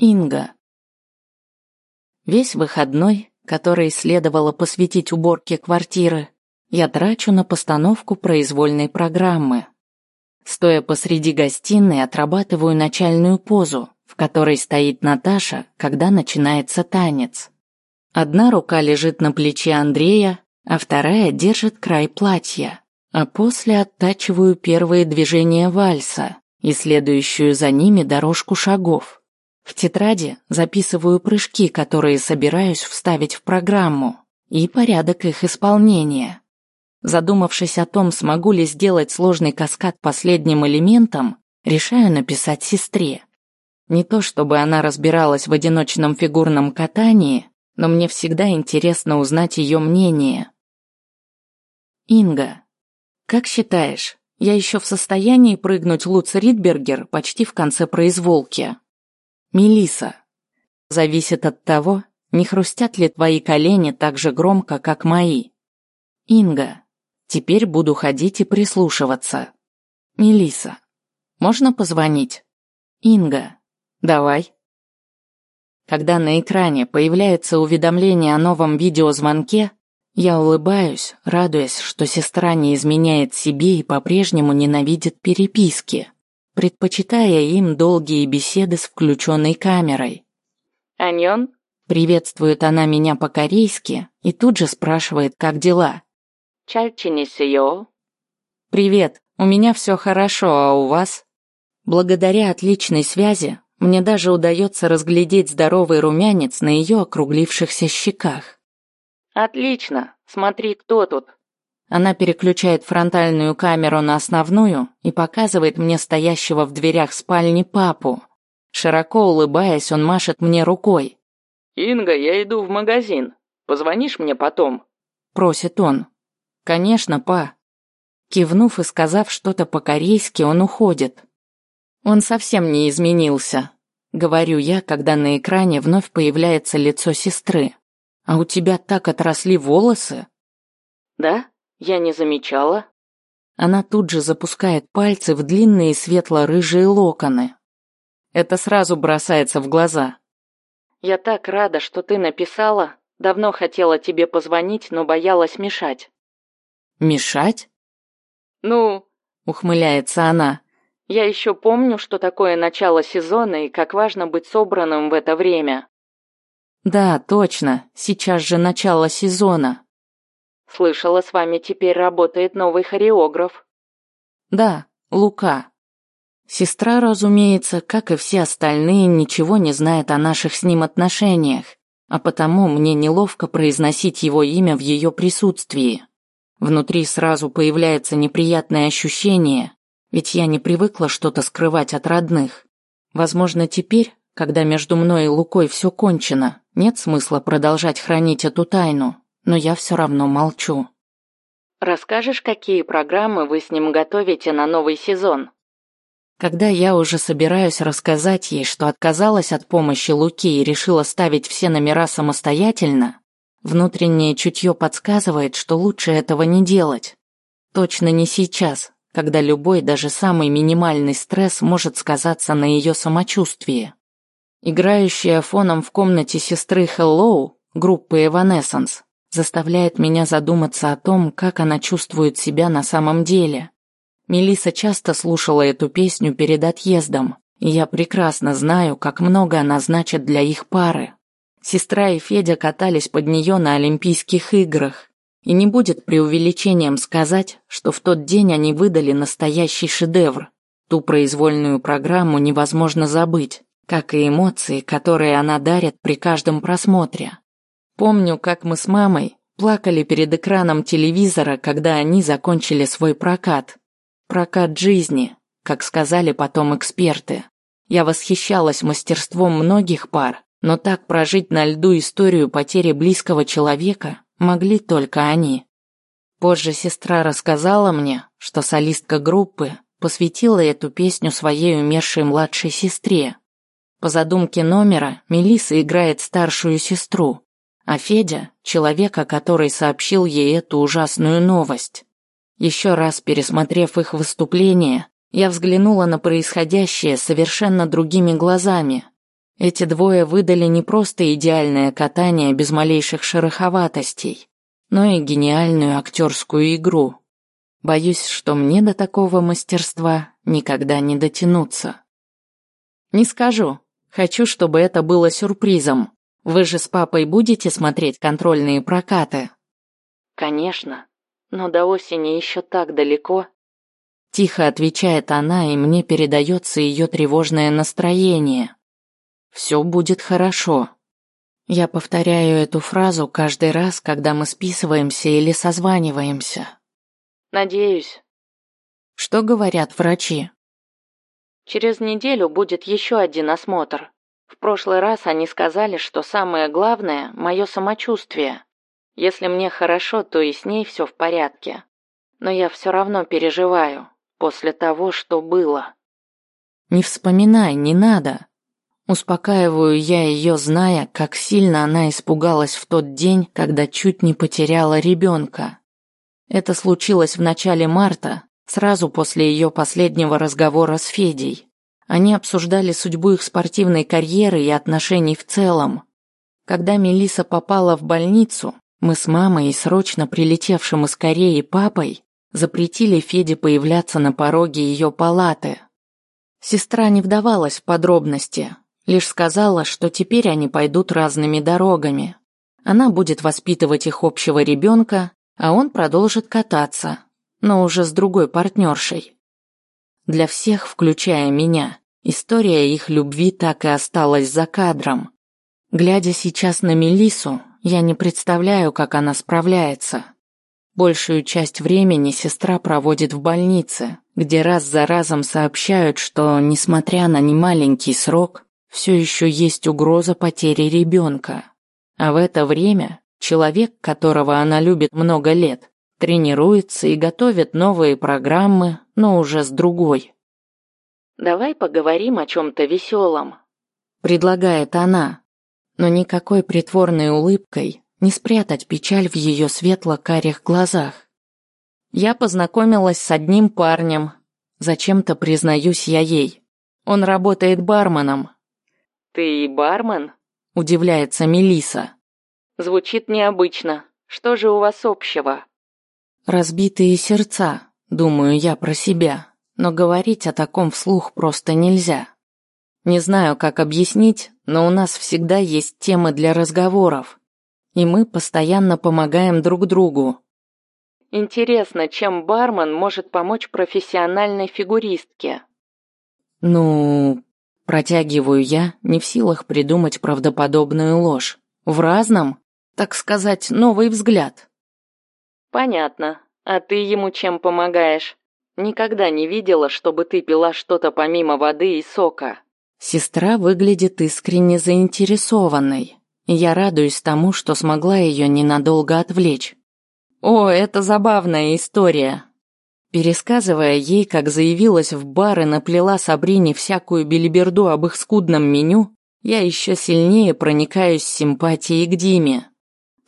Инга. Весь выходной, который следовало посвятить уборке квартиры, я трачу на постановку произвольной программы. Стоя посреди гостиной, отрабатываю начальную позу, в которой стоит Наташа, когда начинается танец. Одна рука лежит на плече Андрея, а вторая держит край платья, а после оттачиваю первые движения вальса и следующую за ними дорожку шагов. В тетради записываю прыжки, которые собираюсь вставить в программу, и порядок их исполнения. Задумавшись о том, смогу ли сделать сложный каскад последним элементом, решаю написать сестре. Не то чтобы она разбиралась в одиночном фигурном катании, но мне всегда интересно узнать ее мнение. Инга, как считаешь, я еще в состоянии прыгнуть Луц Ридбергер почти в конце произволки? Мелиса. Зависит от того, не хрустят ли твои колени так же громко, как мои. Инга. Теперь буду ходить и прислушиваться. Мелиса. Можно позвонить? Инга. Давай. Когда на экране появляется уведомление о новом видеозвонке, я улыбаюсь, радуясь, что сестра не изменяет себе и по-прежнему ненавидит переписки предпочитая им долгие беседы с включенной камерой. «Аньон?» Приветствует она меня по-корейски и тут же спрашивает, как дела. «Чальчинисио?» «Привет, у меня все хорошо, а у вас?» Благодаря отличной связи мне даже удается разглядеть здоровый румянец на ее округлившихся щеках. «Отлично, смотри, кто тут!» Она переключает фронтальную камеру на основную и показывает мне стоящего в дверях спальни папу. Широко улыбаясь, он машет мне рукой. «Инга, я иду в магазин. Позвонишь мне потом?» Просит он. «Конечно, па». Кивнув и сказав что-то по-корейски, он уходит. Он совсем не изменился, говорю я, когда на экране вновь появляется лицо сестры. А у тебя так отросли волосы? Да? Я не замечала. Она тут же запускает пальцы в длинные светло-рыжие локоны. Это сразу бросается в глаза. Я так рада, что ты написала. Давно хотела тебе позвонить, но боялась мешать. Мешать? Ну, ухмыляется она. Я еще помню, что такое начало сезона и как важно быть собранным в это время. Да, точно. Сейчас же начало сезона. Слышала, с вами теперь работает новый хореограф. Да, Лука. Сестра, разумеется, как и все остальные, ничего не знает о наших с ним отношениях, а потому мне неловко произносить его имя в ее присутствии. Внутри сразу появляется неприятное ощущение, ведь я не привыкла что-то скрывать от родных. Возможно, теперь, когда между мной и Лукой все кончено, нет смысла продолжать хранить эту тайну, но я все равно молчу. Расскажешь, какие программы вы с ним готовите на новый сезон? Когда я уже собираюсь рассказать ей, что отказалась от помощи Луки и решила ставить все номера самостоятельно, внутреннее чутье подсказывает, что лучше этого не делать. Точно не сейчас, когда любой, даже самый минимальный стресс может сказаться на ее самочувствии. Играющая фоном в комнате сестры Hello группы Evanescence заставляет меня задуматься о том, как она чувствует себя на самом деле. Мелиса часто слушала эту песню перед отъездом, и я прекрасно знаю, как много она значит для их пары. Сестра и Федя катались под нее на Олимпийских играх, и не будет преувеличением сказать, что в тот день они выдали настоящий шедевр. Ту произвольную программу невозможно забыть, как и эмоции, которые она дарит при каждом просмотре. Помню, как мы с мамой плакали перед экраном телевизора, когда они закончили свой прокат. Прокат жизни, как сказали потом эксперты. Я восхищалась мастерством многих пар, но так прожить на льду историю потери близкого человека могли только они. Позже сестра рассказала мне, что солистка группы посвятила эту песню своей умершей младшей сестре. По задумке номера Мелиса играет старшую сестру, а Федя – человека, который сообщил ей эту ужасную новость. Еще раз пересмотрев их выступление, я взглянула на происходящее совершенно другими глазами. Эти двое выдали не просто идеальное катание без малейших шероховатостей, но и гениальную актерскую игру. Боюсь, что мне до такого мастерства никогда не дотянуться. Не скажу. Хочу, чтобы это было сюрпризом. Вы же с папой будете смотреть контрольные прокаты? Конечно. Но до осени еще так далеко. Тихо отвечает она, и мне передается ее тревожное настроение. Все будет хорошо. Я повторяю эту фразу каждый раз, когда мы списываемся или созваниваемся. Надеюсь. Что говорят врачи? Через неделю будет еще один осмотр. В прошлый раз они сказали, что самое главное – мое самочувствие. Если мне хорошо, то и с ней все в порядке. Но я все равно переживаю после того, что было. Не вспоминай, не надо. Успокаиваю я ее, зная, как сильно она испугалась в тот день, когда чуть не потеряла ребенка. Это случилось в начале марта, сразу после ее последнего разговора с Федей. Они обсуждали судьбу их спортивной карьеры и отношений в целом. Когда Мелиса попала в больницу, мы с мамой и срочно прилетевшим из Кореи папой запретили Феде появляться на пороге ее палаты. Сестра не вдавалась в подробности, лишь сказала, что теперь они пойдут разными дорогами. Она будет воспитывать их общего ребенка, а он продолжит кататься, но уже с другой партнершей. Для всех, включая меня, история их любви так и осталась за кадром. Глядя сейчас на Мелису, я не представляю, как она справляется. Большую часть времени сестра проводит в больнице, где раз за разом сообщают, что, несмотря на немаленький срок, все еще есть угроза потери ребенка. А в это время Человек, которого она любит много лет, тренируется и готовит новые программы, но уже с другой. «Давай поговорим о чем-то веселом», — предлагает она, но никакой притворной улыбкой не спрятать печаль в ее светло-карих глазах. Я познакомилась с одним парнем, зачем-то признаюсь я ей. Он работает барменом. «Ты и бармен?» – удивляется Мелиса. Звучит необычно. Что же у вас общего? Разбитые сердца, думаю я про себя, но говорить о таком вслух просто нельзя. Не знаю, как объяснить, но у нас всегда есть темы для разговоров, и мы постоянно помогаем друг другу. Интересно, чем бармен может помочь профессиональной фигуристке? Ну, протягиваю я, не в силах придумать правдоподобную ложь. В разном? так сказать, новый взгляд. Понятно. А ты ему чем помогаешь? Никогда не видела, чтобы ты пила что-то помимо воды и сока. Сестра выглядит искренне заинтересованной. Я радуюсь тому, что смогла ее ненадолго отвлечь. О, это забавная история. Пересказывая ей, как заявилась в бар и наплела Сабрине всякую белиберду об их скудном меню, я еще сильнее проникаюсь симпатией к Диме.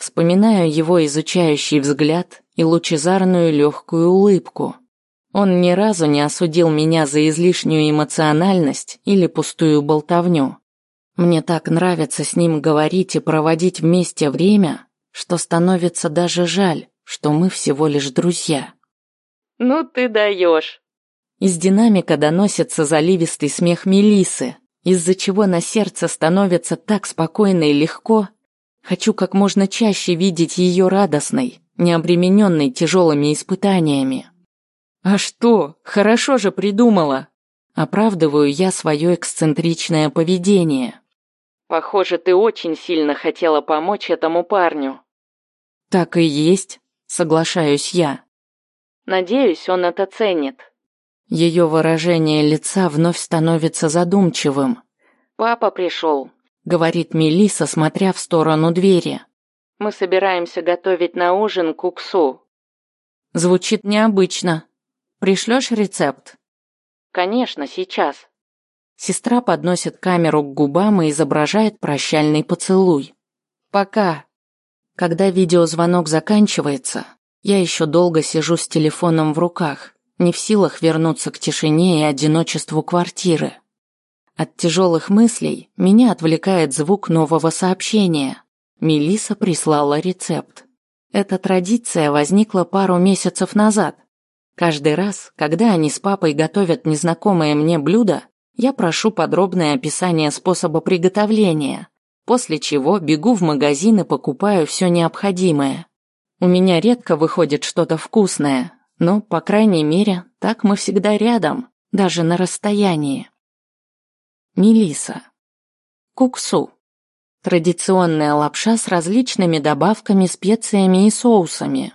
Вспоминаю его изучающий взгляд и лучезарную легкую улыбку. Он ни разу не осудил меня за излишнюю эмоциональность или пустую болтовню. Мне так нравится с ним говорить и проводить вместе время, что становится даже жаль, что мы всего лишь друзья. «Ну ты даешь!» Из динамика доносится заливистый смех Мелисы, из-за чего на сердце становится так спокойно и легко, Хочу как можно чаще видеть ее радостной, не обремененной тяжелыми испытаниями. А что, хорошо же придумала. Оправдываю я свое эксцентричное поведение. Похоже, ты очень сильно хотела помочь этому парню. Так и есть, соглашаюсь я. Надеюсь, он это ценит. Ее выражение лица вновь становится задумчивым. Папа пришел, говорит Мелиса, смотря в сторону двери. Мы собираемся готовить на ужин куксу. Звучит необычно. Пришлешь рецепт? Конечно, сейчас. Сестра подносит камеру к губам и изображает прощальный поцелуй. Пока. Когда видеозвонок заканчивается, я еще долго сижу с телефоном в руках, не в силах вернуться к тишине и одиночеству квартиры. От тяжелых мыслей меня отвлекает звук нового сообщения. Мелиса прислала рецепт. Эта традиция возникла пару месяцев назад. Каждый раз, когда они с папой готовят незнакомое мне блюдо, я прошу подробное описание способа приготовления, после чего бегу в магазин и покупаю все необходимое. У меня редко выходит что-то вкусное, но, по крайней мере, так мы всегда рядом, даже на расстоянии. Мелиса. Куксу. Традиционная лапша с различными добавками, специями и соусами.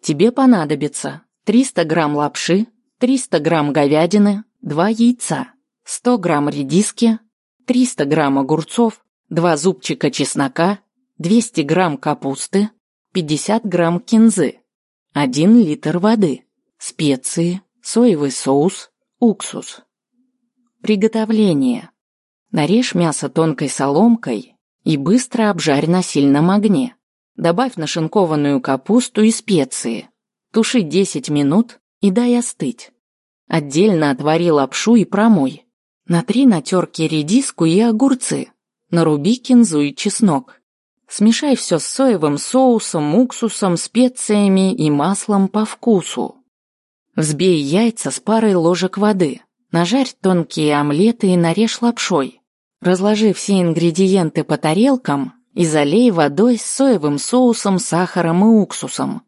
Тебе понадобится 300 грамм лапши, 300 грамм говядины, 2 яйца, 100 грамм редиски, 300 грамм огурцов, 2 зубчика чеснока, 200 грамм капусты, 50 грамм кинзы, 1 литр воды, специи, соевый соус, уксус. Приготовление. Нарежь мясо тонкой соломкой и быстро обжарь на сильном огне. Добавь нашинкованную капусту и специи. Туши 10 минут и дай остыть. Отдельно отвари лапшу и промой. Натри на терке редиску и огурцы. Наруби кинзу и чеснок. Смешай все с соевым соусом, уксусом, специями и маслом по вкусу. Взбей яйца с парой ложек воды. Нажарь тонкие омлеты и нарежь лапшой. Разложи все ингредиенты по тарелкам и залей водой с соевым соусом, сахаром и уксусом.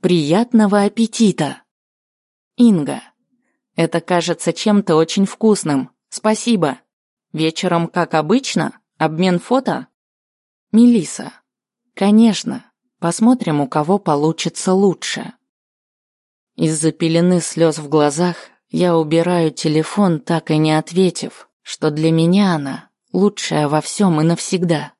Приятного аппетита! Инга. Это кажется чем-то очень вкусным. Спасибо. Вечером, как обычно, обмен фото? Мелиса. Конечно. Посмотрим, у кого получится лучше. Из-за пелены слез в глазах я убираю телефон, так и не ответив, что для меня она лучшая во всем и навсегда.